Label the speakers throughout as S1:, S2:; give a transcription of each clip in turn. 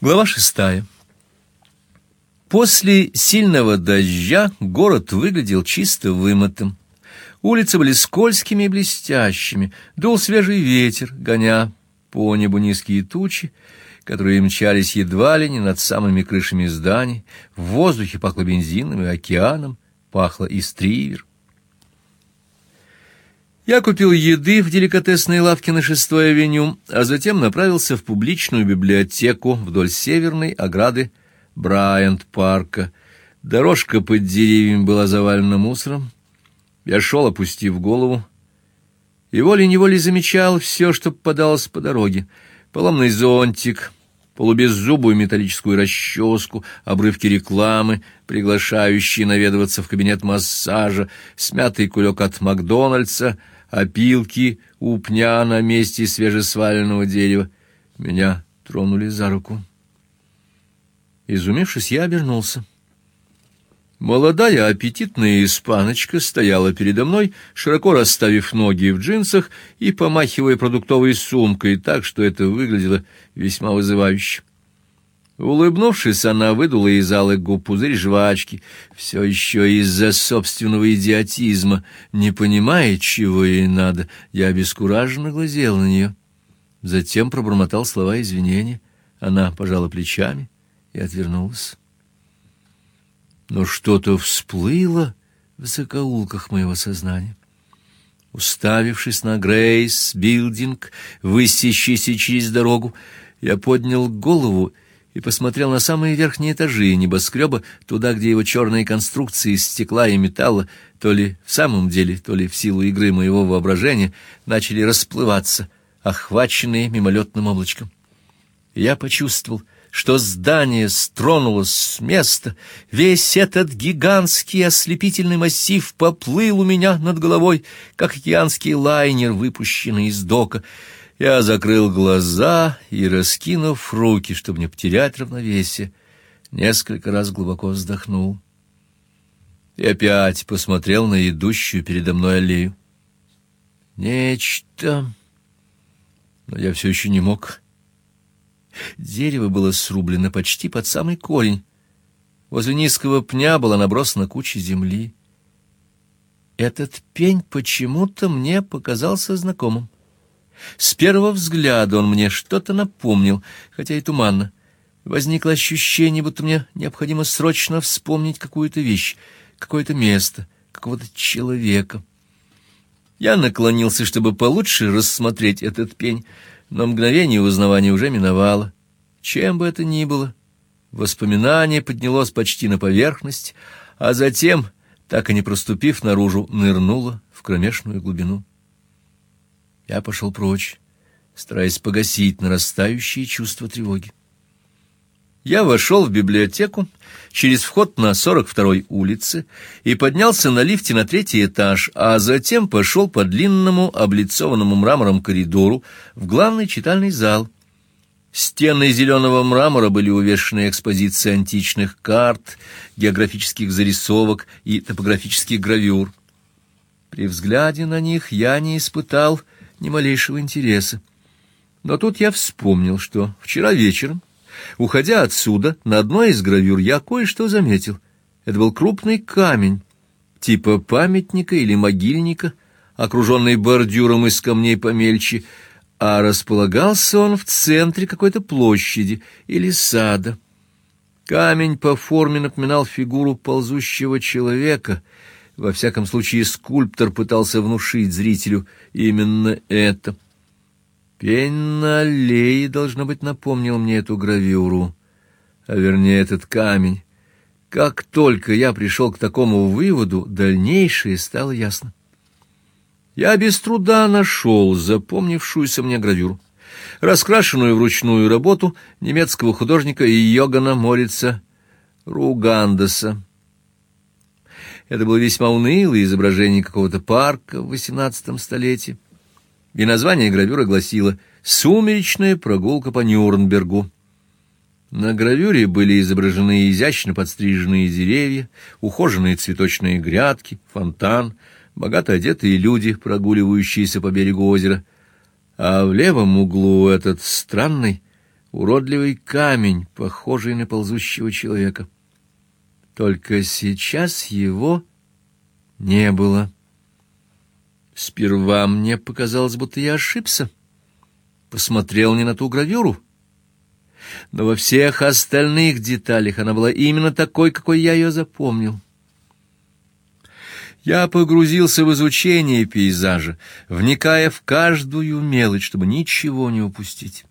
S1: Глава шестая. После сильного дождя город выглядел чисто вымытым. Улицы были скользкими и блестящими, дул свежий ветер, гоня по небу низкие тучи, которые мчались едва ли не над самыми крышами зданий, в воздухе пахло бензином и океаном, пахло и стривер. Я купил еды в деликатесной лавке на шестой авеню, а затем направился в публичную библиотеку вдоль северной ограды Брайант-парка. Дорожка под деревьями была завалена мусором. Я шел, опустив голову, и волей-неволей замечал все, что попадалось по дороге. Поломный зонтик, полубеззубую металлическую расческу, обрывки рекламы, приглашающие наведываться в кабинет массажа, смятый кулек от Макдональдса, опилки у пня на месте свежесваленного дерева. Меня тронули за руку. Изумившись, я обернулся. Молодая аппетитная испаночка стояла передо мной, широко расставив ноги в джинсах и помахивая продуктовой сумкой так, что это выглядело весьма вызывающе. Улыбнувшись, она выдула из алых губ пузырь жвачки, все еще из-за собственного идиотизма, не понимая, чего ей надо. Я обескураженно глазел на нее. Затем пробормотал слова извинения. Она пожала плечами и отвернулась но что-то всплыло в закоулках моего сознания. Уставившись на Грейс Билдинг, высящийся через дорогу, я поднял голову и посмотрел на самые верхние этажи небоскреба, туда, где его черные конструкции из стекла и металла, то ли в самом деле, то ли в силу игры моего воображения, начали расплываться, охваченные мимолетным облачком. Я почувствовал, что здание стронулось с места, весь этот гигантский ослепительный массив поплыл у меня над головой, как океанский лайнер, выпущенный из дока. Я закрыл глаза и, раскинув руки, чтобы не потерять равновесие, несколько раз глубоко вздохнул. И опять посмотрел на идущую передо мной аллею. Нечто... Но я все еще не мог Дерево было срублено почти под самый корень. Возле низкого пня была набросана куча земли. Этот пень почему-то мне показался знакомым. С первого взгляда он мне что-то напомнил, хотя и туманно. Возникло ощущение, будто мне необходимо срочно вспомнить какую-то вещь, какое-то место, какого-то человека. Я наклонился, чтобы получше рассмотреть этот пень, но мгновение узнавания уже миновало. Чем бы это ни было, воспоминание поднялось почти на поверхность, а затем, так и не проступив наружу, нырнуло в кромешную глубину. Я пошел прочь, стараясь погасить нарастающие чувства тревоги. Я вошел в библиотеку через вход на 42-й улице и поднялся на лифте на третий этаж, а затем пошел по длинному облицованному мрамором коридору в главный читальный зал. Стены зеленого мрамора были увешаны экспозицией античных карт, географических зарисовок и топографических гравюр. При взгляде на них я не испытал ни малейшего интереса. Но тут я вспомнил, что вчера вечером Уходя отсюда, на одной из гравюр я кое-что заметил. Это был крупный камень, типа памятника или могильника, окруженный бордюром из камней помельче, а располагался он в центре какой-то площади или сада. Камень по форме напоминал фигуру ползущего человека. Во всяком случае, скульптор пытался внушить зрителю именно это — Пень на должно быть, напомнил мне эту гравюру, а вернее этот камень. Как только я пришел к такому выводу, дальнейшее стало ясно. Я без труда нашел запомнившуюся мне гравюру, раскрашенную вручную работу немецкого художника Йогана Морица Ругандеса. Это было весьма унылое изображение какого-то парка в XVIII столетии и название гравюры гласило «Сумеречная прогулка по Нюрнбергу». На гравюре были изображены изящно подстриженные деревья, ухоженные цветочные грядки, фонтан, богато одетые люди, прогуливающиеся по берегу озера. А в левом углу этот странный, уродливый камень, похожий на ползущего человека. Только сейчас его не было. Сперва мне показалось, будто я ошибся. Посмотрел не на ту гравюру. Но во всех остальных деталях она была именно такой, какой я ее запомнил. Я погрузился в изучение пейзажа, вникая в каждую мелочь, чтобы ничего не упустить.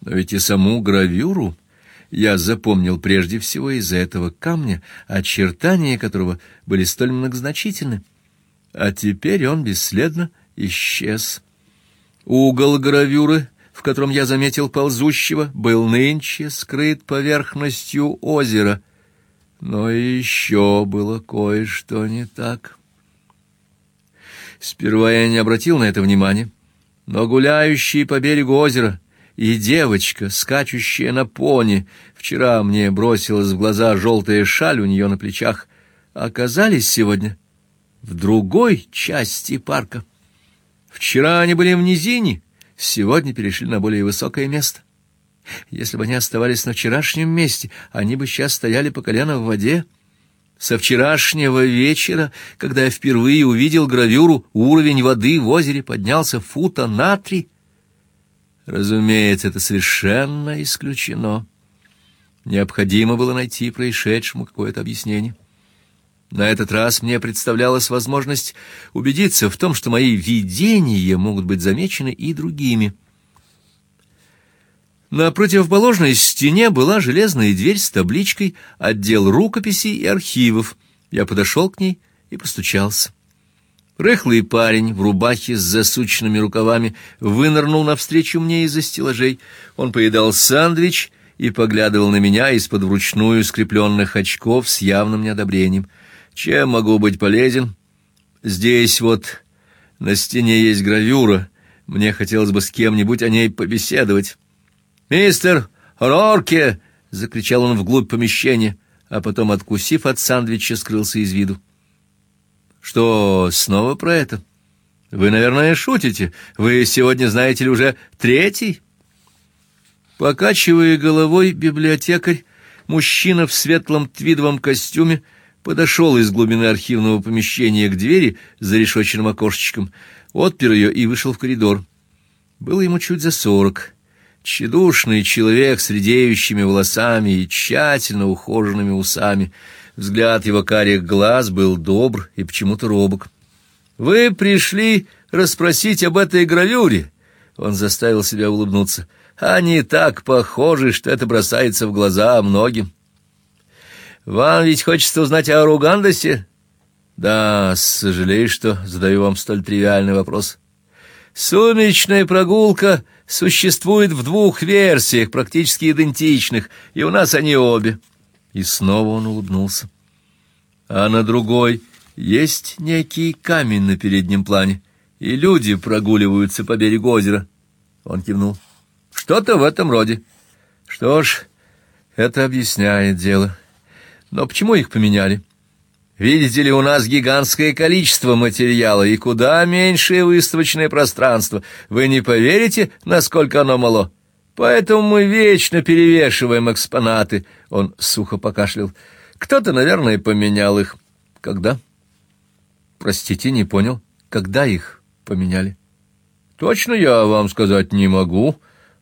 S1: Но ведь и саму гравюру я запомнил прежде всего из-за этого камня, очертания которого были столь многозначительны а теперь он бесследно исчез. Угол гравюры, в котором я заметил ползущего, был нынче скрыт поверхностью озера, но еще было кое-что не так. Сперва я не обратил на это внимания, но гуляющий по берегу озера и девочка, скачущая на пони, вчера мне бросилась в глаза желтая шаль у нее на плечах, оказались сегодня в другой части парка. Вчера они были в низине, сегодня перешли на более высокое место. Если бы они оставались на вчерашнем месте, они бы сейчас стояли по колено в воде. Со вчерашнего вечера, когда я впервые увидел гравюру, уровень воды в озере поднялся фута на три. Разумеется, это совершенно исключено. Необходимо было найти происшедшему какое-то объяснение. На этот раз мне представлялась возможность убедиться в том, что мои видения могут быть замечены и другими. На противоположной стене была железная дверь с табличкой «Отдел рукописей и архивов». Я подошел к ней и постучался. Рыхлый парень в рубахе с засученными рукавами вынырнул навстречу мне из-за стеллажей. Он поедал сэндвич и поглядывал на меня из-под вручную скрепленных очков с явным неодобрением — чем могу быть полезен? Здесь вот на стене есть гравюра. Мне хотелось бы с кем-нибудь о ней побеседовать. Мистер Рорке, закричал он вглубь помещения, а потом, откусив от сандвича, скрылся из виду. Что, снова про это? Вы, наверное, шутите. Вы сегодня, знаете ли, уже третий? Покачивая головой, библиотекарь, мужчина в светлом твидовом костюме, подошел из глубины архивного помещения к двери за решетчатым окошечком, отпер ее и вышел в коридор. Было ему чуть за сорок. Тщедушный человек с редеющими волосами и тщательно ухоженными усами. Взгляд его карих глаз был добр и почему-то робок. Вы пришли расспросить об этой гравюре? Он заставил себя улыбнуться. Они так похожи, что это бросается в глаза многим. Вам ведь хочется узнать о Ругандосе? Да, сожалею, что задаю вам столь тривиальный вопрос. Сумеречная прогулка существует в двух версиях, практически идентичных, и у нас они обе. И снова он улыбнулся. А на другой есть некий камень на переднем плане, и люди прогуливаются по берегу озера. Он кивнул. Что-то в этом роде. Что ж, это объясняет дело. Но почему их поменяли? Видите ли, у нас гигантское количество материала и куда меньшее выставочное пространство. Вы не поверите, насколько оно мало. Поэтому мы вечно перевешиваем экспонаты. Он сухо покашлял. Кто-то, наверное, поменял их. Когда? Простите, не понял. Когда их поменяли? Точно я вам сказать не могу.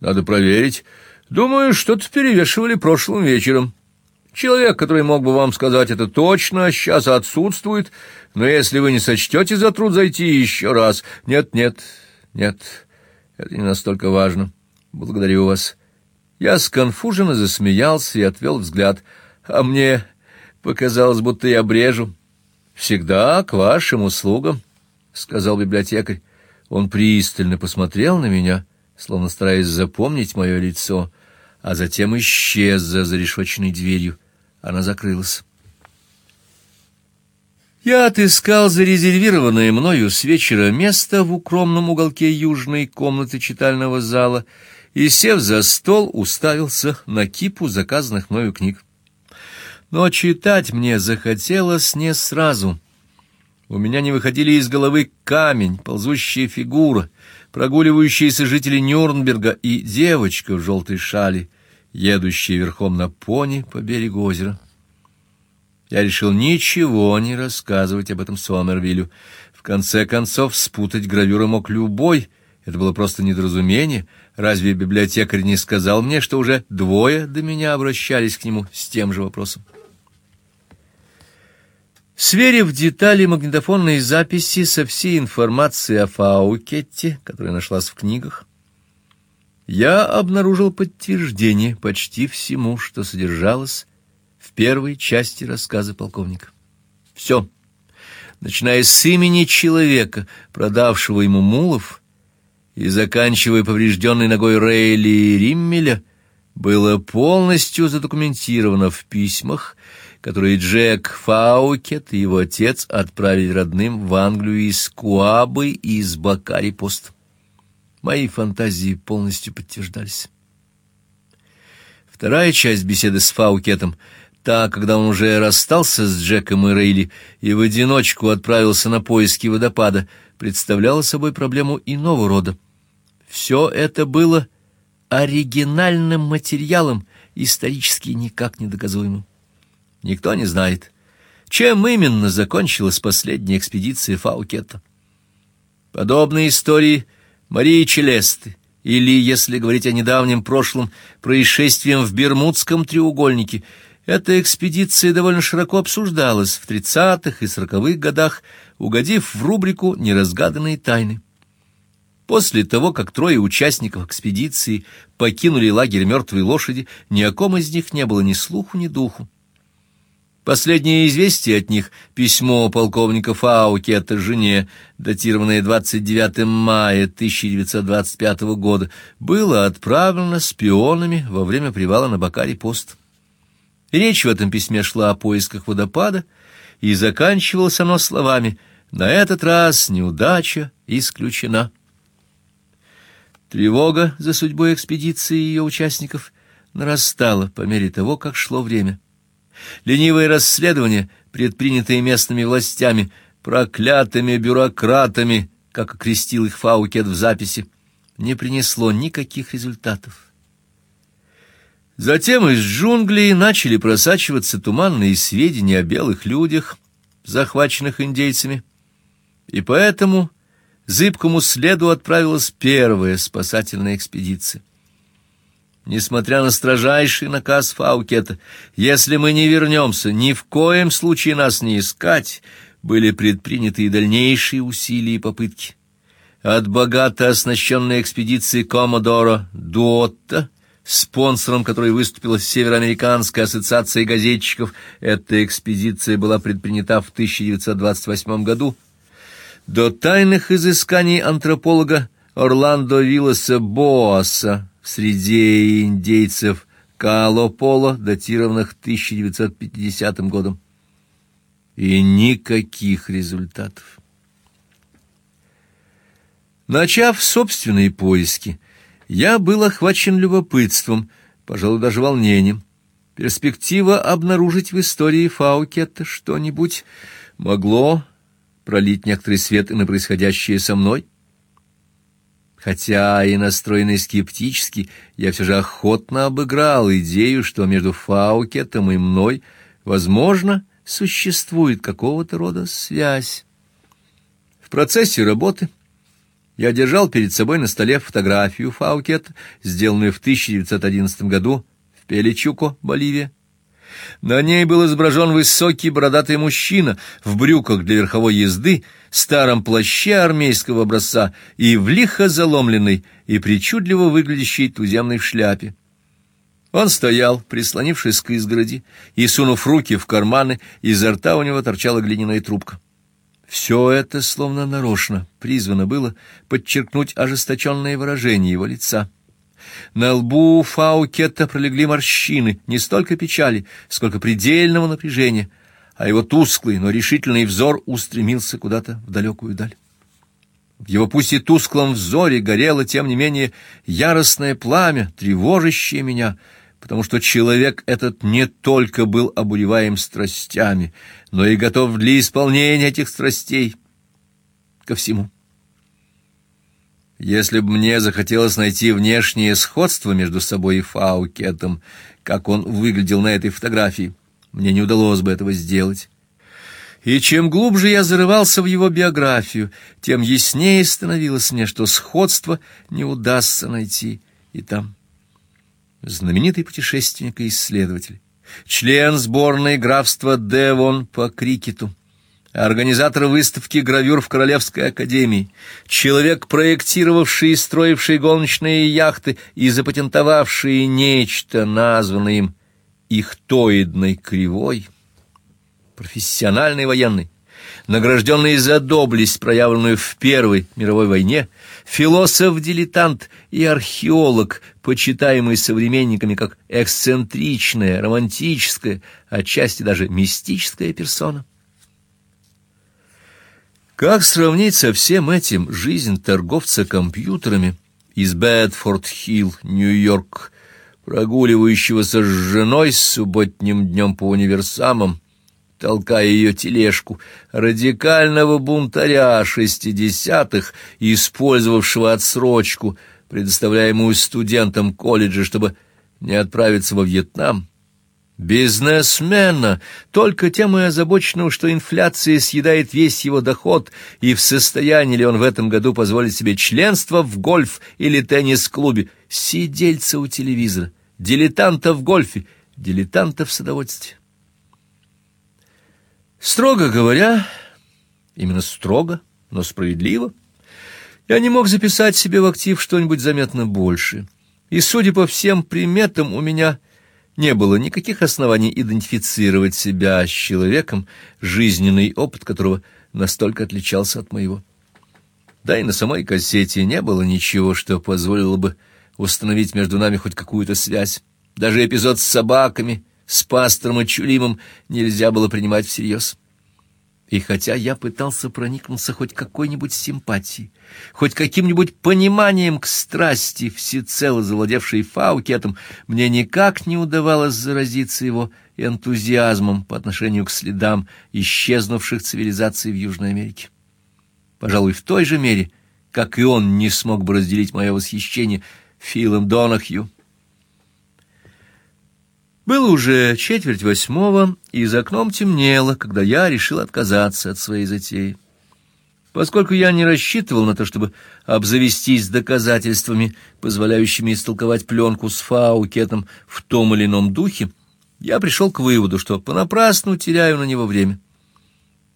S1: Надо проверить. Думаю, что-то перевешивали прошлым вечером. Человек, который мог бы вам сказать это точно, сейчас отсутствует, но если вы не сочтете за труд зайти еще раз... Нет, нет, нет, это не настолько важно. Благодарю вас. Я сконфуженно засмеялся и отвел взгляд. А мне показалось, будто я брежу. Всегда к вашим услугам, — сказал библиотекарь. Он пристально посмотрел на меня, словно стараясь запомнить мое лицо, а затем исчез за зарешоченной дверью. Она закрылась. Я отыскал зарезервированное мною с вечера место в укромном уголке южной комнаты читального зала и, сев за стол, уставился на кипу заказанных мною книг. Но читать мне захотелось не сразу. У меня не выходили из головы камень, ползущая фигура, прогуливающиеся жители Нюрнберга и девочка в желтой шали, едущая верхом на пони по берегу озера. Я решил ничего не рассказывать об этом Сомервилю. В конце концов, спутать гравюры мог любой. Это было просто недоразумение. Разве библиотекарь не сказал мне, что уже двое до меня обращались к нему с тем же вопросом? Сверив детали магнитофонной записи со всей информацией о Фаукетте, которая нашлась в книгах, я обнаружил подтверждение почти всему, что содержалось в первой части рассказа полковника. Все, начиная с имени человека, продавшего ему мулов, и заканчивая поврежденной ногой Рейли Риммеля, было полностью задокументировано в письмах, которые Джек Фаукет и его отец отправили родным в Англию из Куабы и из Бакари-Пост. Мои фантазии полностью подтверждались. Вторая часть беседы с Фаукетом, та, когда он уже расстался с Джеком и Рейли и в одиночку отправился на поиски водопада, представляла собой проблему иного рода. Все это было оригинальным материалом, исторически никак не доказуемым. Никто не знает, чем именно закончилась последняя экспедиция Фаукета. Подобные истории Марии Челесты или, если говорить о недавнем прошлом, происшествием в Бермудском треугольнике, эта экспедиция довольно широко обсуждалась в 30-х и 40-х годах, угодив в рубрику «Неразгаданные тайны». После того, как трое участников экспедиции покинули лагерь мертвой лошади, ни о ком из них не было ни слуху, ни духу. Последнее известие от них, письмо полковника Фаукета жене, датированное 29 мая 1925 года, было отправлено шпионами во время привала на Бакари-пост. Речь в этом письме шла о поисках водопада, и заканчивалось оно словами «На этот раз неудача исключена». Тревога за судьбой экспедиции и ее участников нарастала по мере того, как шло время. Ленивое расследование, предпринятое местными властями, проклятыми бюрократами, как окрестил их Фаукет в записи, не принесло никаких результатов. Затем из джунглей начали просачиваться туманные сведения о белых людях, захваченных индейцами, и поэтому зыбкому следу отправилась первая спасательная экспедиция. Несмотря на строжайший наказ Фаукета, если мы не вернемся, ни в коем случае нас не искать, были предприняты и дальнейшие усилия и попытки. От богато оснащенной экспедиции Коммодора Дуотта, спонсором которой выступила Североамериканская ассоциация газетчиков, эта экспедиция была предпринята в 1928 году, до тайных изысканий антрополога Орландо Вилласа Боаса, среди индейцев Калополо, датированных 1950 годом. И никаких результатов. Начав собственные поиски, я был охвачен любопытством, пожалуй, даже волнением. Перспектива обнаружить в истории Фаукетта что-нибудь могло пролить некоторый свет и на происходящее со мной. Хотя и настроенный скептически, я все же охотно обыграл идею, что между Фаукетом и мной, возможно, существует какого-то рода связь. В процессе работы я держал перед собой на столе фотографию Фаукета, сделанную в 1911 году в Пеличуко, Боливия. На ней был изображен высокий бородатый мужчина в брюках для верховой езды, старом плаще армейского образца и в лихо заломленной и причудливо выглядящей туземной шляпе. Он стоял, прислонившись к изгороди, и сунув руки в карманы, изо рта у него торчала глиняная трубка. Все это словно нарочно призвано было подчеркнуть ожесточенное выражение его лица. На лбу Фаукетта пролегли морщины, не столько печали, сколько предельного напряжения, а его тусклый, но решительный взор устремился куда-то в далекую даль. В его пусть и тусклом взоре горело, тем не менее, яростное пламя, тревожащее меня, потому что человек этот не только был обуреваем страстями, но и готов для исполнения этих страстей ко всему. Если бы мне захотелось найти внешнее сходство между собой и Фаукетом, как он выглядел на этой фотографии, мне не удалось бы этого сделать. И чем глубже я зарывался в его биографию, тем яснее становилось мне, что сходство не удастся найти и там. Знаменитый путешественник и исследователь, член сборной графства Девон по крикету, организатор выставки гравюр в Королевской академии, человек, проектировавший и строивший гоночные яхты и запатентовавший нечто, названное им ихтоидной кривой, профессиональный военный, награжденный за доблесть, проявленную в Первой мировой войне, философ-дилетант и археолог, почитаемый современниками как эксцентричная, романтическая, отчасти даже мистическая персона. Как сравнить со всем этим жизнь торговца компьютерами из Бэдфорд-Хилл, Нью-Йорк, прогуливающегося с женой субботним днем по универсамам, толкая ее тележку, радикального бунтаря шестидесятых, использовавшего отсрочку, предоставляемую студентам колледжа, чтобы не отправиться во Вьетнам, бизнесмена, только тем и озабоченного, что инфляция съедает весь его доход, и в состоянии ли он в этом году позволить себе членство в гольф или теннис-клубе, сидельца у телевизора, дилетанта в гольфе, дилетанта в садоводстве. Строго говоря, именно строго, но справедливо, я не мог записать себе в актив что-нибудь заметно больше. И, судя по всем приметам, у меня не было никаких оснований идентифицировать себя с человеком, жизненный опыт которого настолько отличался от моего. Да и на самой кассете не было ничего, что позволило бы установить между нами хоть какую-то связь. Даже эпизод с собаками с пастором и Чулимом нельзя было принимать всерьез. И хотя я пытался проникнуться хоть какой-нибудь симпатией, хоть каким-нибудь пониманием к страсти, всецело завладевшей Фаукетом, мне никак не удавалось заразиться его энтузиазмом по отношению к следам исчезнувших цивилизаций в Южной Америке. Пожалуй, в той же мере, как и он не смог бы разделить мое восхищение Филом Донахью, было уже четверть восьмого, и за окном темнело, когда я решил отказаться от своей затеи. Поскольку я не рассчитывал на то, чтобы обзавестись доказательствами, позволяющими истолковать пленку с фаукетом в том или ином духе, я пришел к выводу, что понапрасну теряю на него время.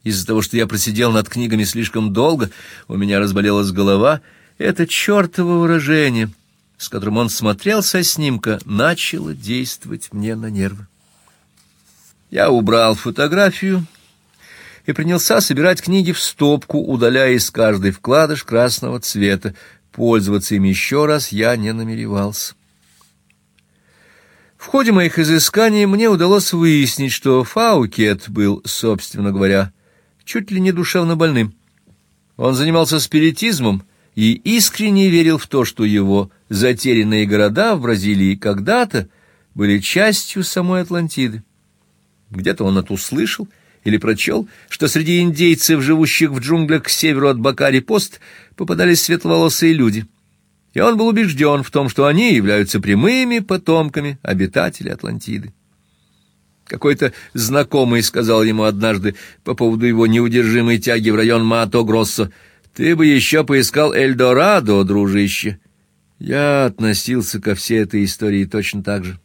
S1: Из-за того, что я просидел над книгами слишком долго, у меня разболелась голова, это чертово выражение — с которым он смотрел со снимка, начало действовать мне на нервы. Я убрал фотографию и принялся собирать книги в стопку, удаляя из каждой вкладыш красного цвета. Пользоваться им еще раз я не намеревался. В ходе моих изысканий мне удалось выяснить, что Фаукет был, собственно говоря, чуть ли не душевно больным. Он занимался спиритизмом и искренне верил в то, что его затерянные города в Бразилии когда-то были частью самой Атлантиды. Где-то он это услышал или прочел, что среди индейцев, живущих в джунглях к северу от Бакари-Пост, попадались светловолосые люди. И он был убежден в том, что они являются прямыми потомками обитателей Атлантиды. Какой-то знакомый сказал ему однажды по поводу его неудержимой тяги в район Мато-Гроссо — ты бы еще поискал Эльдорадо, дружище. Я относился ко всей этой истории точно так же.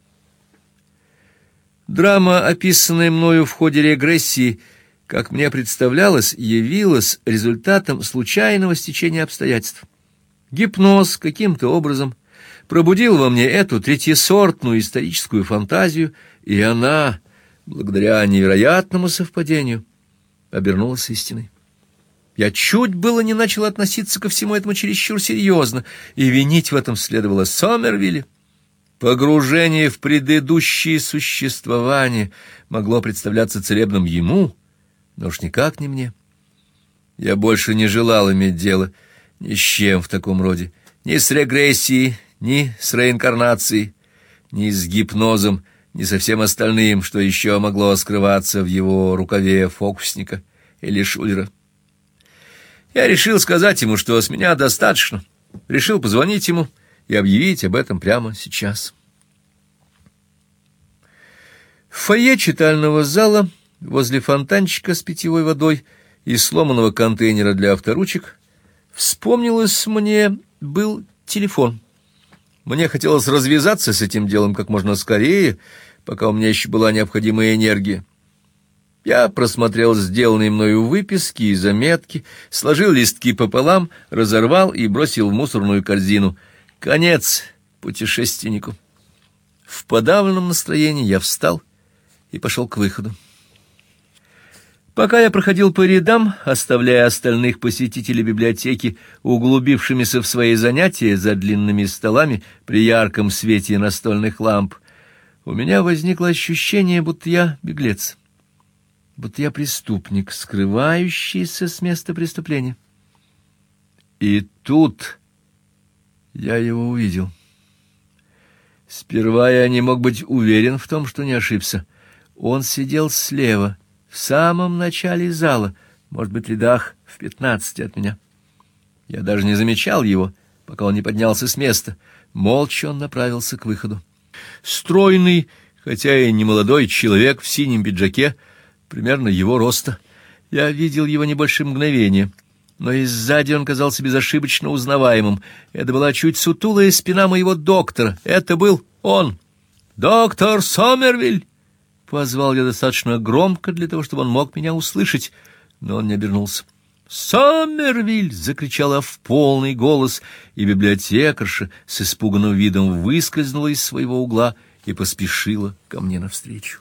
S1: Драма, описанная мною в ходе регрессии, как мне представлялось, явилась результатом случайного стечения обстоятельств. Гипноз каким-то образом пробудил во мне эту третьесортную историческую фантазию, и она, благодаря невероятному совпадению, обернулась истиной. Я чуть было не начал относиться ко всему этому чересчур серьезно, и винить в этом следовало Сомервилля. Погружение в предыдущее существование могло представляться целебным ему, но уж никак не мне. Я больше не желал иметь дело ни с чем в таком роде, ни с регрессией, ни с реинкарнацией, ни с гипнозом, ни со всем остальным, что еще могло скрываться в его рукаве фокусника или шулера. Я решил сказать ему, что с меня достаточно, решил позвонить ему и объявить об этом прямо сейчас. В фойе читального зала, возле фонтанчика с питьевой водой и сломанного контейнера для авторучек, вспомнилось мне был телефон. Мне хотелось развязаться с этим делом как можно скорее, пока у меня еще была необходимая энергия. Я просмотрел сделанные мною выписки и заметки, сложил листки пополам, разорвал и бросил в мусорную корзину. Конец путешественнику. В подавленном настроении я встал и пошел к выходу. Пока я проходил по рядам, оставляя остальных посетителей библиотеки углубившимися в свои занятия за длинными столами при ярком свете настольных ламп, у меня возникло ощущение, будто я беглец будто я преступник, скрывающийся с места преступления. И тут я его увидел. Сперва я не мог быть уверен в том, что не ошибся. Он сидел слева, в самом начале зала, может быть, рядах в пятнадцати от меня. Я даже не замечал его, пока он не поднялся с места. Молча он направился к выходу. Стройный, хотя и не молодой человек в синем пиджаке примерно его роста. Я видел его не больше мгновения, но и сзади он казался безошибочно узнаваемым. Это была чуть сутулая спина моего доктора. Это был он. Доктор Сомервиль. Позвал я достаточно громко для того, чтобы он мог меня услышать, но он не обернулся. «Сомервиль!» — закричала в полный голос, и библиотекарша с испуганным видом выскользнула из своего угла и поспешила ко мне навстречу.